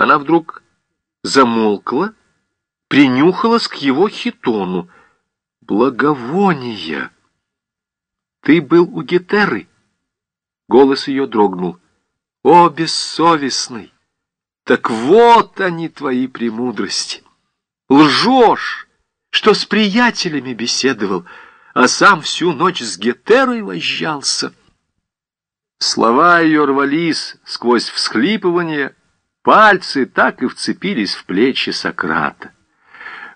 Она вдруг замолкла, принюхалась к его хитону. Благовония! Ты был у Гетеры? Голос ее дрогнул. О, бессовестный! Так вот они, твои премудрости! Лжешь, что с приятелями беседовал, а сам всю ночь с Гетерой возжался. Слова ее рвались сквозь всхлипывание, пальцы так и вцепились в плечи Сократа.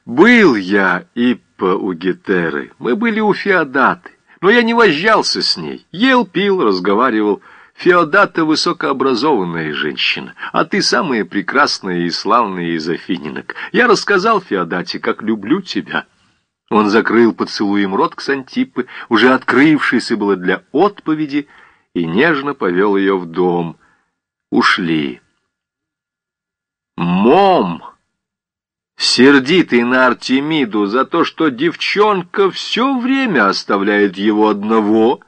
Был я Иппа у Гетеры, мы были у Феодаты, но я не возжался с ней, ел, пил, разговаривал. Феодата высокообразованная женщина, а ты самая прекрасная и славная из афининок. Я рассказал Феодате, как люблю тебя». Он закрыл поцелуем рот Ксантипы, уже открывшийся было для отповеди, и нежно повел ее в дом. Ушли. Мом, сердитый на Артемиду за то, что девчонка все время оставляет его одного,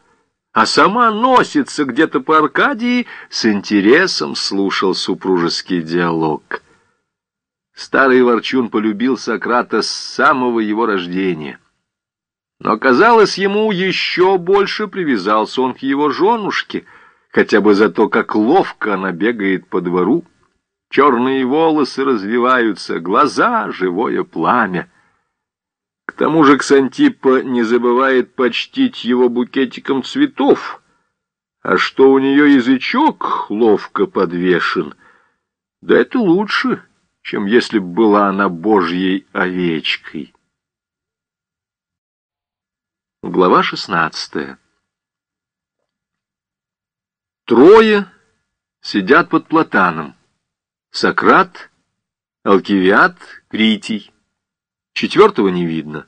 а сама носится где-то по Аркадии, с интересом слушал супружеский диалог. Старый ворчун полюбил Сократа с самого его рождения. Но, казалось, ему еще больше привязался он к его женушке, хотя бы за то, как ловко она бегает по двору. Черные волосы развиваются, глаза — живое пламя. К тому же Ксантипа не забывает почтить его букетиком цветов, а что у нее язычок ловко подвешен, да это лучше, чем если б была она божьей овечкой. Глава шестнадцатая Трое сидят под платаном. Сократ, Алкивиад, Критий. Четвертого не видно.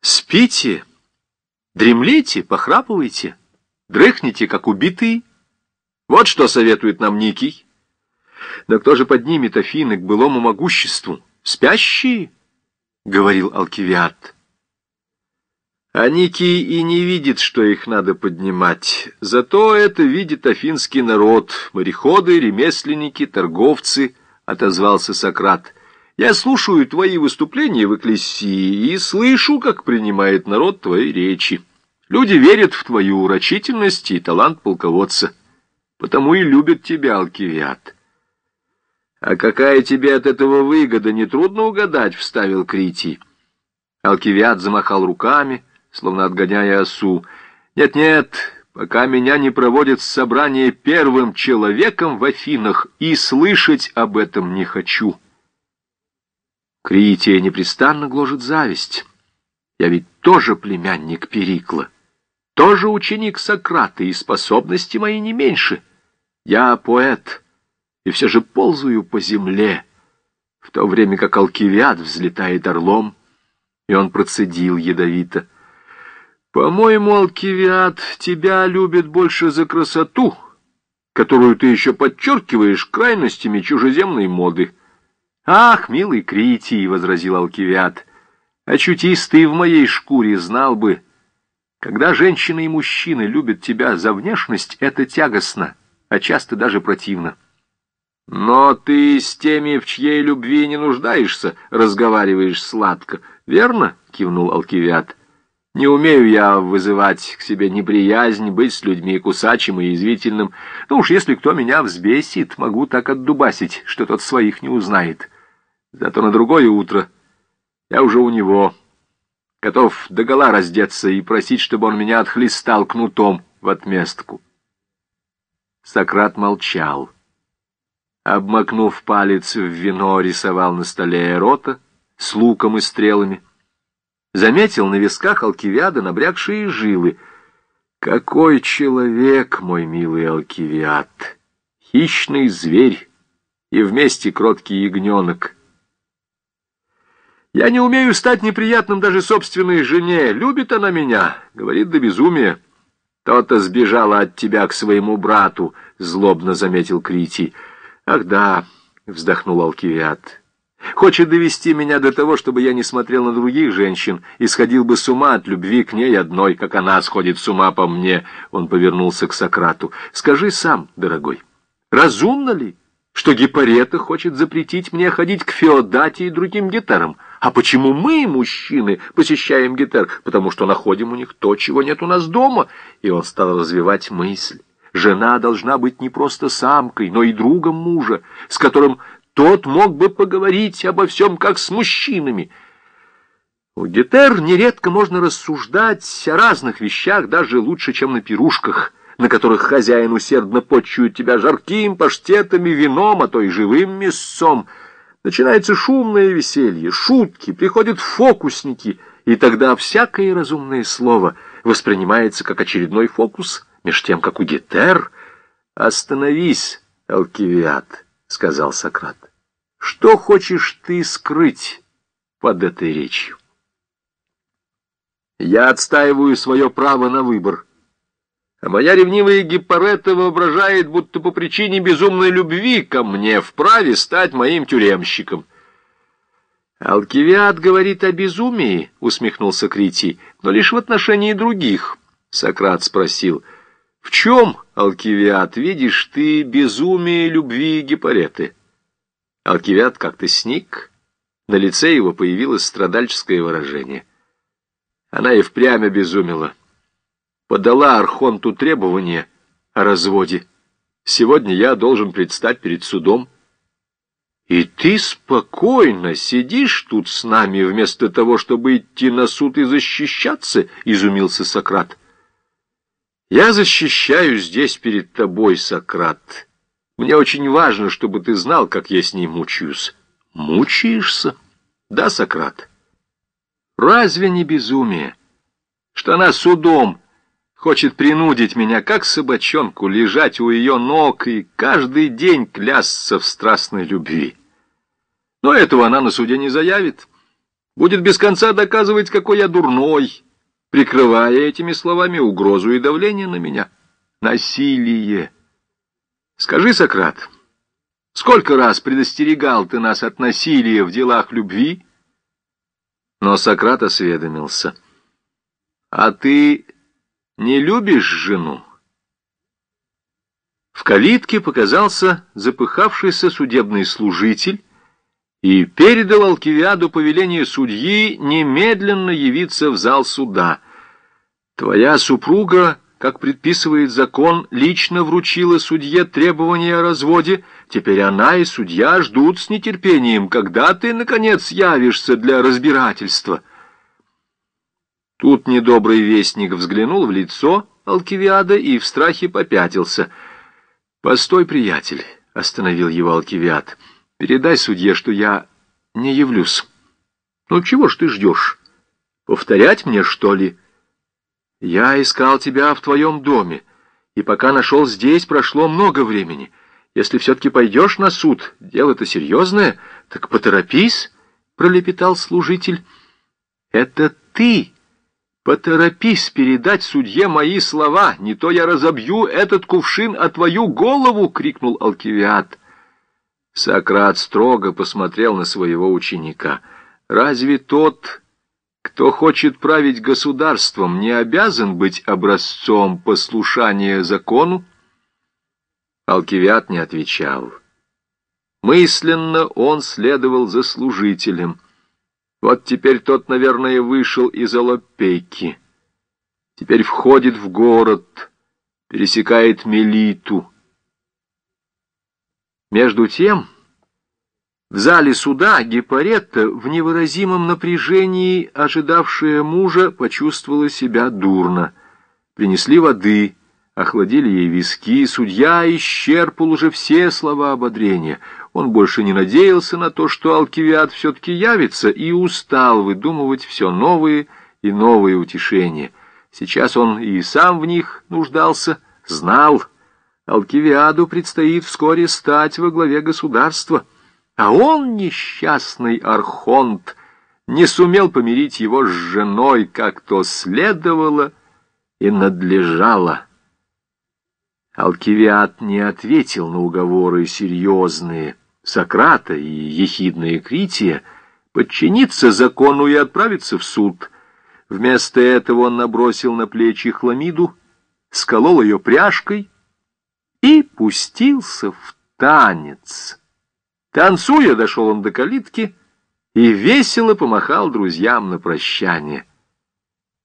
Спите, дремлите, похрапывайте, дрыхните, как убитые. Вот что советует нам Никий. Да кто же поднимет Афины к былому могуществу? Спящие, — говорил Алкивиад. А Никий и не видит, что их надо поднимать. Зато это видит афинский народ, мореходы, ремесленники, торговцы, — отозвался Сократ. Я слушаю твои выступления в Экклесии и слышу, как принимает народ твои речи. Люди верят в твою урочительность и талант полководца, потому и любят тебя, Алкивиад. А какая тебе от этого выгода, нетрудно угадать, — вставил Критий. Алкивиад замахал руками, словно отгоняя осу. Нет-нет, пока меня не проводят собрание первым человеком в Афинах, и слышать об этом не хочу. Крития непрестанно гложет зависть. Я ведь тоже племянник Перикла, тоже ученик Сократа, и способности мои не меньше. Я поэт, и все же ползаю по земле, в то время как Алкивиад взлетает орлом, и он процедил ядовито. «По-моему, Алкивиад, тебя любит больше за красоту, которую ты еще подчеркиваешь крайностями чужеземной моды». «Ах, милый Критий!» — возразил Алкивиад. «Очутись ты в моей шкуре, знал бы. Когда женщины и мужчины любят тебя за внешность, это тягостно, а часто даже противно». «Но ты с теми, в чьей любви не нуждаешься, разговариваешь сладко, верно?» — кивнул Алкивиад. Не умею я вызывать к себе неприязнь, быть с людьми кусачим и язвительным. Ну уж если кто меня взбесит, могу так отдубасить, что тот своих не узнает. Зато на другое утро я уже у него, готов догола раздеться и просить, чтобы он меня отхлестал кнутом в отместку. Сократ молчал. Обмакнув палец в вино, рисовал на столе эрота с луком и стрелами. Заметил на висках Алкивиада набрякшие жилы. «Какой человек, мой милый Алкивиад! Хищный зверь и вместе кроткий ягненок!» Я не умею стать неприятным даже собственной жене. Любит она меня, говорит до безумия. То-то сбежала от тебя к своему брату, злобно заметил Критий. Ах да, вздохнул Алкивиад. Хочет довести меня до того, чтобы я не смотрел на других женщин и сходил бы с ума от любви к ней одной, как она сходит с ума по мне. Он повернулся к Сократу. Скажи сам, дорогой, разумно ли, что Гиппарета хочет запретить мне ходить к Феодате и другим гетерам. А почему мы, мужчины, посещаем гетер? Потому что находим у них то, чего нет у нас дома. И он стал развивать мысль. Жена должна быть не просто самкой, но и другом мужа, с которым тот мог бы поговорить обо всем, как с мужчинами. У гетер нередко можно рассуждать о разных вещах, даже лучше, чем на пирушках – на которых хозяин усердно почует тебя жарким паштетами, вином, а то и живым мясцом. Начинается шумное веселье, шутки, приходят фокусники, и тогда всякое разумное слово воспринимается как очередной фокус, меж тем, как у Гетер. «Остановись, Алкивиад», — сказал Сократ. «Что хочешь ты скрыть под этой речью?» «Я отстаиваю свое право на выбор». А моя ревнивая Гиппарета воображает, будто по причине безумной любви ко мне вправе стать моим тюремщиком. «Алкивиад говорит о безумии», — усмехнулся Критий, — «но лишь в отношении других». Сократ спросил, «В чем, Алкивиад, видишь ты безумие любви Гиппареты?» Алкивиад как-то сник, на лице его появилось страдальческое выражение. Она и впрямь обезумела подала Архонту требование о разводе. Сегодня я должен предстать перед судом. И ты спокойно сидишь тут с нами, вместо того, чтобы идти на суд и защищаться, — изумился Сократ. Я защищаюсь здесь перед тобой, Сократ. Мне очень важно, чтобы ты знал, как я с ней мучаюсь. Мучаешься? Да, Сократ. Разве не безумие, что она судом Хочет принудить меня, как собачонку, лежать у ее ног и каждый день клясться в страстной любви. Но этого она на суде не заявит. Будет без конца доказывать, какой я дурной, прикрывая этими словами угрозу и давление на меня. Насилие. Скажи, Сократ, сколько раз предостерегал ты нас от насилия в делах любви? Но Сократ осведомился. А ты не любишь жену?» В калитке показался запыхавшийся судебный служитель и передал Алкивиаду повеление судьи немедленно явиться в зал суда. «Твоя супруга, как предписывает закон, лично вручила судье требования о разводе. Теперь она и судья ждут с нетерпением, когда ты, наконец, явишься для разбирательства». Тут недобрый вестник взглянул в лицо Алкивиада и в страхе попятился. «Постой, приятель», — остановил его Алкивиад, — «передай судье, что я не явлюсь». «Ну чего ж ты ждешь? Повторять мне, что ли?» «Я искал тебя в твоем доме, и пока нашел здесь, прошло много времени. Если все-таки пойдешь на суд, дело-то серьезное, так поторопись», — пролепетал служитель. «Это ты!» «Поторопись передать судье мои слова, не то я разобью этот кувшин о твою голову!» — крикнул Алкивиад. Сократ строго посмотрел на своего ученика. «Разве тот, кто хочет править государством, не обязан быть образцом послушания закону?» Алкивиад не отвечал. Мысленно он следовал за служителем — вот теперь тот, наверное, вышел из Алопейки. Теперь входит в город, пересекает Мелиту. Между тем, в зале суда Гепаретта в невыразимом напряжении, ожидавшая мужа, почувствовала себя дурно. Принесли воды, охладили ей виски, судья исчерпал уже все слова ободрения — он больше не надеялся на то, что Алкивиад все-таки явится, и устал выдумывать все новые и новые утешения. Сейчас он и сам в них нуждался, знал. Алкивиаду предстоит вскоре стать во главе государства, а он, несчастный архонт, не сумел помирить его с женой, как то следовало и надлежало. Алкивиад не ответил на уговоры серьезные, Сократа и ехидная Крития подчиниться закону и отправиться в суд. Вместо этого он набросил на плечи хламиду, сколол ее пряжкой и пустился в танец. Танцуя, дошел он до калитки и весело помахал друзьям на прощание.